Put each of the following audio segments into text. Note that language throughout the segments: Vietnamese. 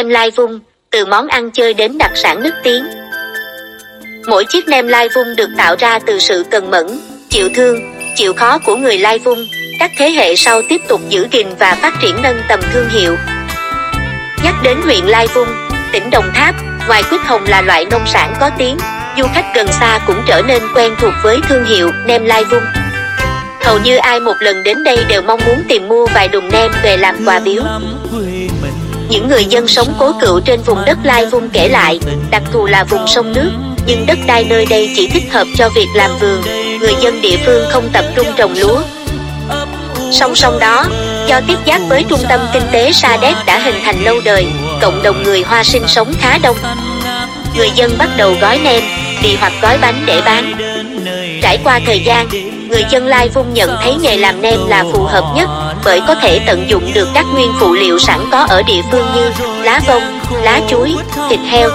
Nem lai vung, từ món ăn chơi đến đặc sản nước tiếng. Mỗi chiếc nem lai vung được tạo ra từ sự cần mẫn, chịu thương, chịu khó của người lai vung. Các thế hệ sau tiếp tục giữ gìn và phát triển nâng tầm thương hiệu. Nhắc đến huyện Lai Vung, tỉnh Đồng Tháp, ngoài quýt hồng là loại nông sản có tiếng, du khách gần xa cũng trở nên quen thuộc với thương hiệu nem Lai Vung. Hầu như ai một lần đến đây đều mong muốn tìm mua vài đùng nem về làm quà biếu. Những người dân sống cố cựu trên vùng đất Lai Vung kể lại, đặc thù là vùng sông nước, nhưng đất đai nơi đây chỉ thích hợp cho việc làm vườn, người dân địa phương không tập trung trồng lúa. Song song đó, do tiếp giáp với trung tâm kinh tế Sa Đéc đã hình thành lâu đời, cộng đồng người Hoa sinh sống khá đông. Người dân bắt đầu gói nem, đi hoặc gói bánh để bán. Trải qua thời gian, người dân Lai Vung nhận thấy nghề làm nem là phù hợp nhất bởi có thể tận dụng được các nguyên phụ liệu sẵn có ở địa phương như lá bông, lá chuối, thịt heo.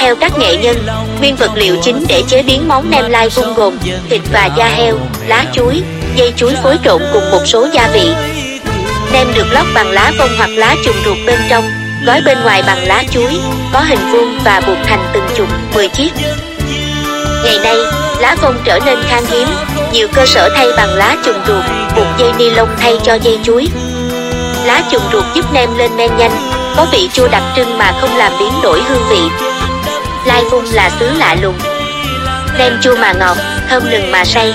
Theo các nghệ nhân, nguyên vật liệu chính để chế biến món nem Lai Vung gồm thịt và da heo, lá chuối, dây chuối phối trộn cùng một số gia vị. Nem được lót bằng lá vông hoặc lá trùng ruột bên trong, gói bên ngoài bằng lá chuối, có hình vuông và buộc thành từng chục, 10 chiếc. Ngày nay, lá phong trở nên khan hiếm, nhiều cơ sở thay bằng lá trùng ruột, buộc dây ni lông thay cho dây chuối. Lá trùng ruột giúp nem lên men nhanh, có vị chua đặc trưng mà không làm biến đổi hương vị. Lai Vung là xứ lạ lùng. Nem chua mà ngọt, thơm lừng mà say.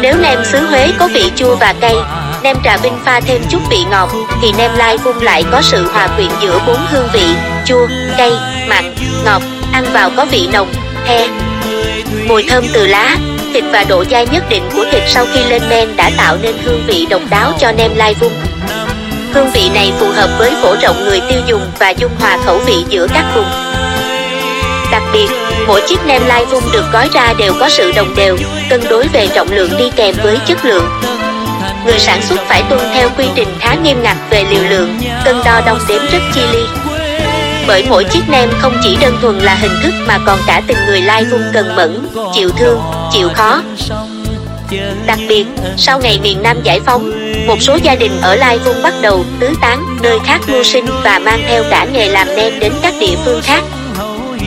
Nếu nem xứ Huế có vị chua và cay, nem Trà Vinh pha thêm chút vị ngọt, thì nem Lai Vung lại có sự hòa quyện giữa bốn hương vị, chua, cay, mặn, ngọt, ăn vào có vị nồng. Mùi thơm từ lá, thịt và độ dai nhất định của thịt sau khi lên men đã tạo nên hương vị độc đáo cho nem Lai Vung. Hương vị này phù hợp với phổ rộng người tiêu dùng và dung hòa khẩu vị giữa các vùng. Đặc biệt, mỗi chiếc nem lai vung được gói ra đều có sự đồng đều, cân đối về trọng lượng đi kèm với chất lượng. Người sản xuất phải tuân theo quy trình khá nghiêm ngặt về liều lượng, cân đo đong đếm rất chi li. Bởi mỗi chiếc nem không chỉ đơn thuần là hình thức mà còn cả tình người lai vung cần mẫn, chịu thương, chịu khó. Đặc biệt, sau ngày miền Nam giải phóng, một số gia đình ở Lai Vung bắt đầu tứ tán nơi khác mưu sinh và mang theo cả nghề làm nem đến các địa phương khác.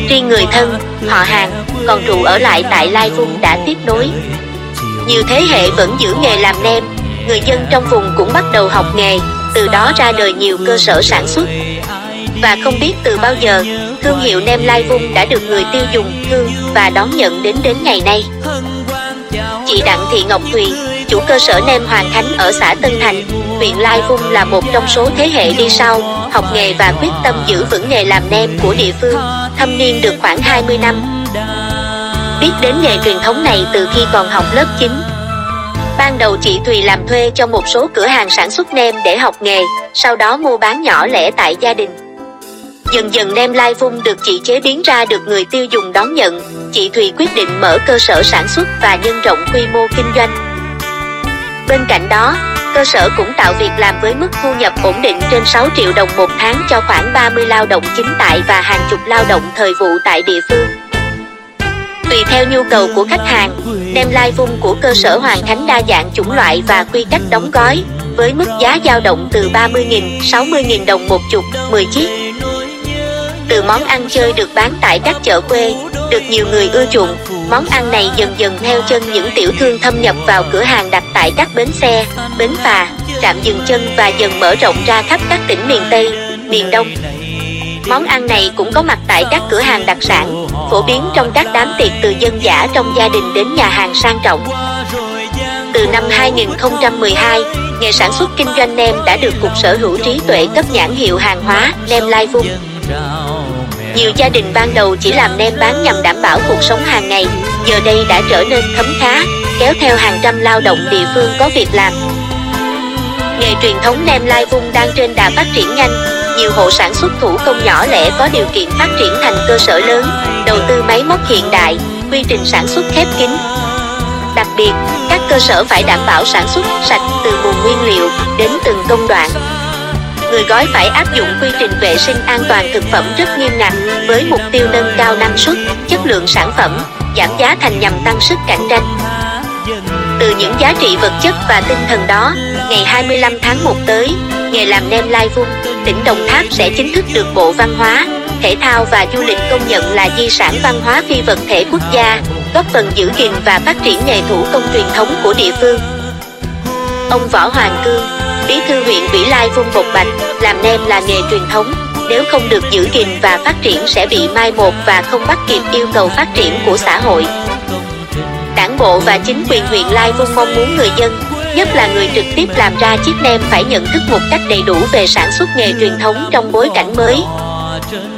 Riêng người thân, họ hàng, còn trụ ở lại tại Lai Vung đã tiếp nối. Nhiều thế hệ vẫn giữ nghề làm nem, người dân trong vùng cũng bắt đầu học nghề, từ đó ra đời nhiều cơ sở sản xuất. Và không biết từ bao giờ, thương hiệu nem Lai Vung đã được người tiêu dùng thương và đón nhận đến đến ngày nay. Chị Đặng Thị Ngọc Thùy, chủ cơ sở nem Hoàng Khánh ở xã Tân Thành, huyện Lai Vung là một trong số thế hệ đi sau, học nghề và quyết tâm giữ vững nghề làm nem của địa phương, thâm niên được khoảng 20 năm. Biết đến nghề truyền thống này từ khi còn học lớp 9. Ban đầu chị Thùy làm thuê cho một số cửa hàng sản xuất nem để học nghề, sau đó mua bán nhỏ lẻ tại gia đình. Dần dần nem lai vung được chị chế biến ra được người tiêu dùng đón nhận, chị Thùy quyết định mở cơ sở sản xuất và nhân rộng quy mô kinh doanh. Bên cạnh đó, cơ sở cũng tạo việc làm với mức thu nhập ổn định trên 6 triệu đồng một tháng cho khoảng 30 lao động chính tại và hàng chục lao động thời vụ tại địa phương. Tùy theo nhu cầu của khách hàng, nem lai vung của cơ sở Hoàng Khánh đa dạng chủng loại và quy cách đóng gói, với mức giá dao động từ 30.000, 60.000 đồng một chục, 10 chiếc. Từ món ăn chơi được bán tại các chợ quê, được nhiều người ưa chuộng, món ăn này dần dần theo chân những tiểu thương thâm nhập vào cửa hàng đặt tại các bến xe, bến phà, trạm dừng chân và dần mở rộng ra khắp các tỉnh miền Tây, miền Đông. Món ăn này cũng có mặt tại các cửa hàng đặc sản, phổ biến trong các đám tiệc từ dân giả trong gia đình đến nhà hàng sang trọng. Từ năm 2012, nghề sản xuất kinh doanh nem đã được Cục Sở hữu trí tuệ cấp nhãn hiệu hàng hóa nem Lai Vung. Nhiều gia đình ban đầu chỉ làm nem bán nhằm đảm bảo cuộc sống hàng ngày, giờ đây đã trở nên khấm khá, kéo theo hàng trăm lao động địa phương có việc làm. Nghề truyền thống nem lai vung đang trên đà phát triển nhanh, nhiều hộ sản xuất thủ công nhỏ lẻ có điều kiện phát triển thành cơ sở lớn, đầu tư máy móc hiện đại, quy trình sản xuất khép kín. Đặc biệt, các cơ sở phải đảm bảo sản xuất sạch từ nguồn nguyên liệu đến từng công đoạn, người gói phải áp dụng quy trình vệ sinh an toàn thực phẩm rất nghiêm ngặt với mục tiêu nâng cao năng suất, chất lượng sản phẩm, giảm giá thành nhằm tăng sức cạnh tranh. Từ những giá trị vật chất và tinh thần đó, ngày 25 tháng 1 tới, nghề làm nem lai vung tỉnh Đồng Tháp sẽ chính thức được Bộ Văn hóa, Thể thao và Du lịch công nhận là di sản văn hóa phi vật thể quốc gia, góp phần giữ gìn và phát triển nghề thủ công truyền thống của địa phương. Ông Võ Hoàng Cương, bí thư huyện Vĩ Lai Vung Bột Bạch, làm nem là nghề truyền thống, nếu không được giữ gìn và phát triển sẽ bị mai một và không bắt kịp yêu cầu phát triển của xã hội. Đảng bộ và chính quyền huyện Lai Vung mong muốn người dân, nhất là người trực tiếp làm ra chiếc nem phải nhận thức một cách đầy đủ về sản xuất nghề truyền thống trong bối cảnh mới.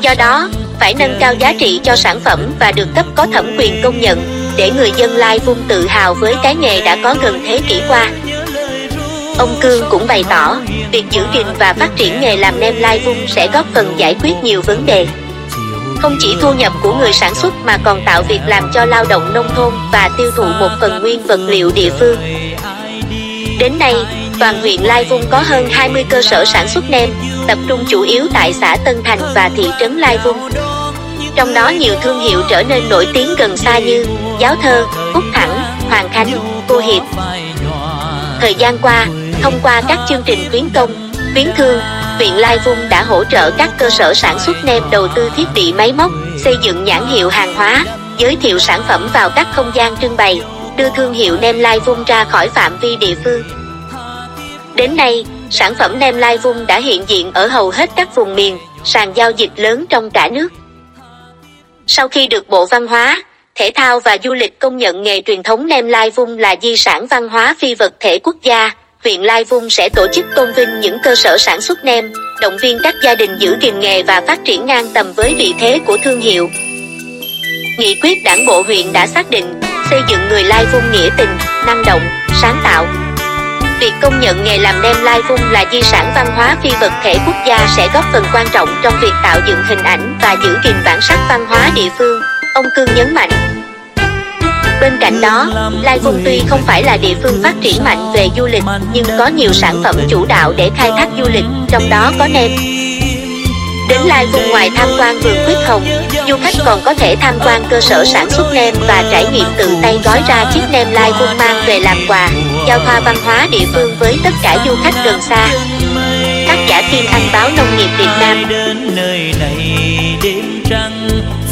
Do đó, phải nâng cao giá trị cho sản phẩm và được cấp có thẩm quyền công nhận, để người dân Lai Vung tự hào với cái nghề đã có gần thế kỷ qua. Ông Cương cũng bày tỏ, việc giữ gìn và phát triển nghề làm nem lai vung sẽ góp phần giải quyết nhiều vấn đề. Không chỉ thu nhập của người sản xuất mà còn tạo việc làm cho lao động nông thôn và tiêu thụ một phần nguyên vật liệu địa phương. Đến nay, toàn huyện Lai Vung có hơn 20 cơ sở sản xuất nem, tập trung chủ yếu tại xã Tân Thành và thị trấn Lai Vung. Trong đó nhiều thương hiệu trở nên nổi tiếng gần xa như Giáo Thơ, Úc Thẳng, Hoàng Khánh, Cô Hiệp. Thời gian qua, Thông qua các chương trình khuyến công, khuyến thương, viện Lai Vung đã hỗ trợ các cơ sở sản xuất nem đầu tư thiết bị máy móc, xây dựng nhãn hiệu hàng hóa, giới thiệu sản phẩm vào các không gian trưng bày, đưa thương hiệu nem Lai Vung ra khỏi phạm vi địa phương. Đến nay, sản phẩm nem Lai Vung đã hiện diện ở hầu hết các vùng miền, sàn giao dịch lớn trong cả nước. Sau khi được Bộ Văn hóa, Thể thao và Du lịch công nhận nghề truyền thống nem Lai Vung là di sản văn hóa phi vật thể quốc gia, huyện Lai Vung sẽ tổ chức tôn vinh những cơ sở sản xuất nem, động viên các gia đình giữ gìn nghề và phát triển ngang tầm với vị thế của thương hiệu. Nghị quyết đảng bộ huyện đã xác định, xây dựng người Lai Vung nghĩa tình, năng động, sáng tạo. Việc công nhận nghề làm nem Lai Vung là di sản văn hóa phi vật thể quốc gia sẽ góp phần quan trọng trong việc tạo dựng hình ảnh và giữ gìn bản sắc văn hóa địa phương, ông Cương nhấn mạnh. Bên cạnh đó, Lai Vung tuy không phải là địa phương phát triển mạnh về du lịch, nhưng có nhiều sản phẩm chủ đạo để khai thác du lịch, trong đó có nem. Đến Lai Vung ngoài tham quan vườn quyết hồng, du khách còn có thể tham quan cơ sở sản xuất nem và trải nghiệm tự tay gói ra chiếc nem Lai Vung mang về làm quà, giao thoa văn hóa địa phương với tất cả du khách gần xa. Tác giả Kim Anh báo Nông nghiệp Việt Nam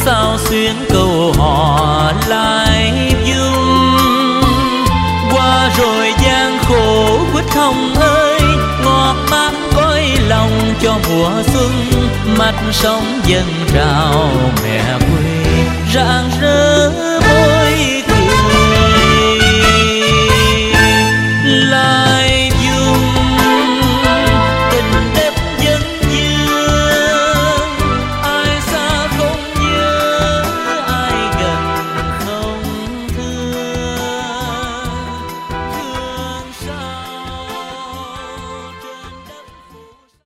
sao xuyên cầu họ lại ngọt cõi lòng cho mùa xuân. Mặt sông dâng trào mẹ quê rạng rỡ